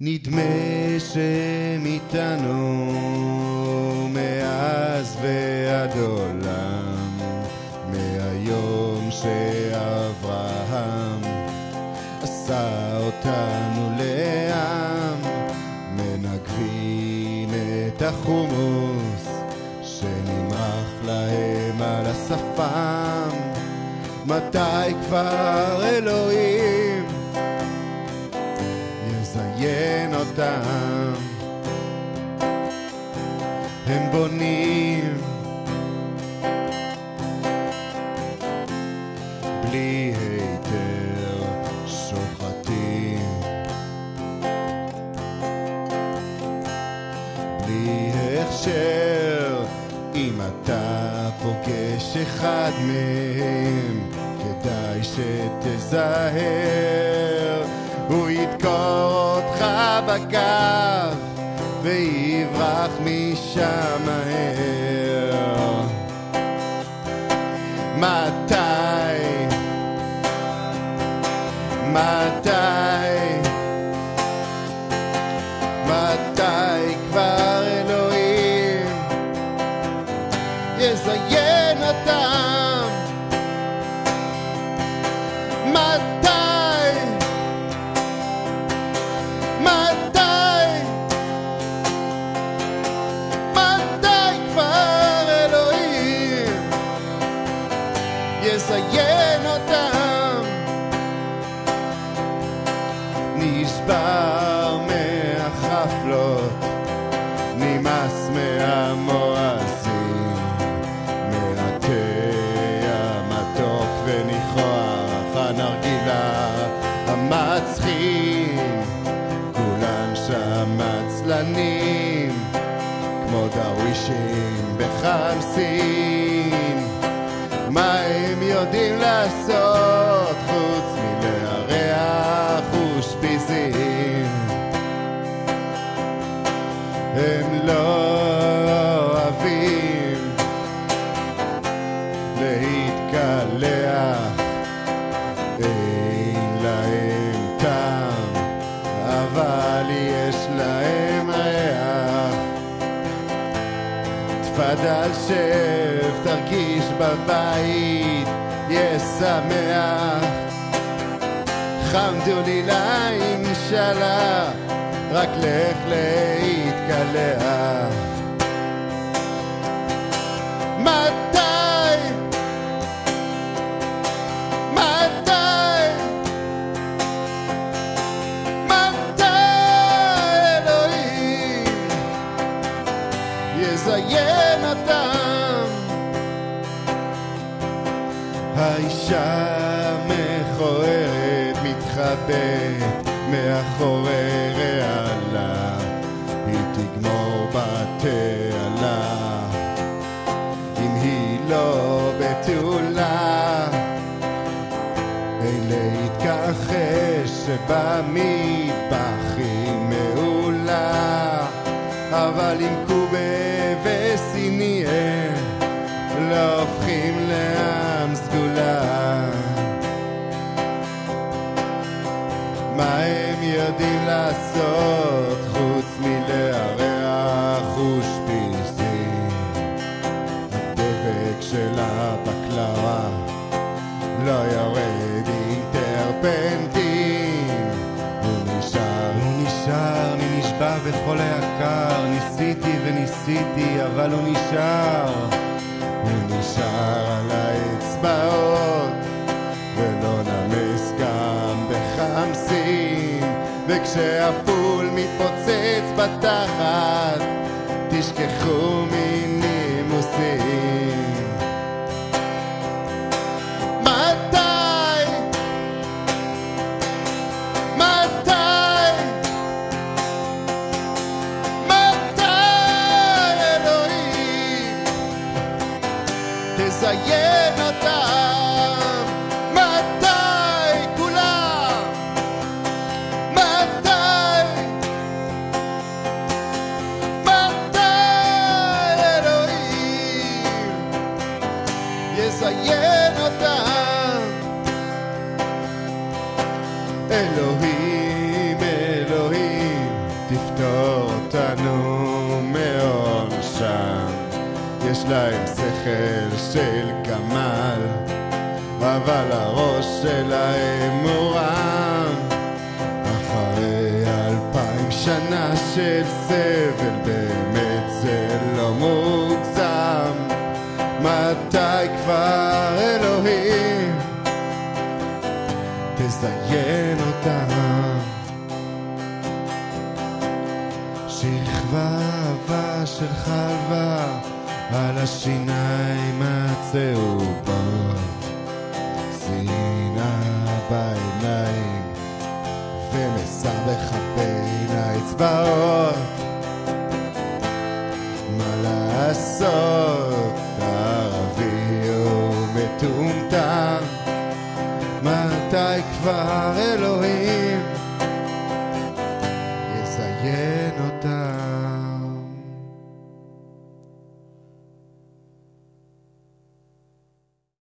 נדמה שהם איתנו מאז ועד עולם, מהיום שאברהם עשה אותנו לעם, מנגבים את החומוס שנמרח להם על השפם, מתי כבר אלוהים יזיין אותם? הם בונים בלי היתר שוחטים בלי הכשר אם אתה פוגש אחד מהם כדאי שתזהר הוא ידקור בגב ויברח משם מהר מתי? מתי? מתי כבר אלוהים יזיין אותם? נשבר מהחפלות, נמאס מהמואזין, מהתה המתוק וניחוח הנרגילה המצחין, כולם שם עצלנים, כמו דרווישים בחמסין. מה הם יודעים לעשות הם לא אוהבים להתקלח, אין להם טעם, אבל יש להם ריח. תפדל שב, תרגיש בבית, יהיה שמח. חמדולילה אינשאללה, רק לך להתקלח. מתי? מתי? מתי אלוהים יזיין אותם? האישה מכוערת מתחבאת מאחורי להתכחש שבמטבח היא מעולה, אבל אם קובה וסיניה לא בכל היקר ניסיתי וניסיתי אבל הוא נשאר. הוא נשאר על האצבעות ולא נמס גם בחמסין וכשהפול מתפוצץ בתחת תשכחו מנימוסים תזיין אותם? שלהם מורם אחרי אלפיים שנה של סבל באמת זה לא מוגזם. מתי כבר אלוהים? תזיין אותם. שכבה עבה של חלבה על השיניים הצהובות שנאה בעיניים ומסבך בין האצבעות. מה לעשות? ערבי הוא מטומטם. מתי כבר אלוהים? יזיין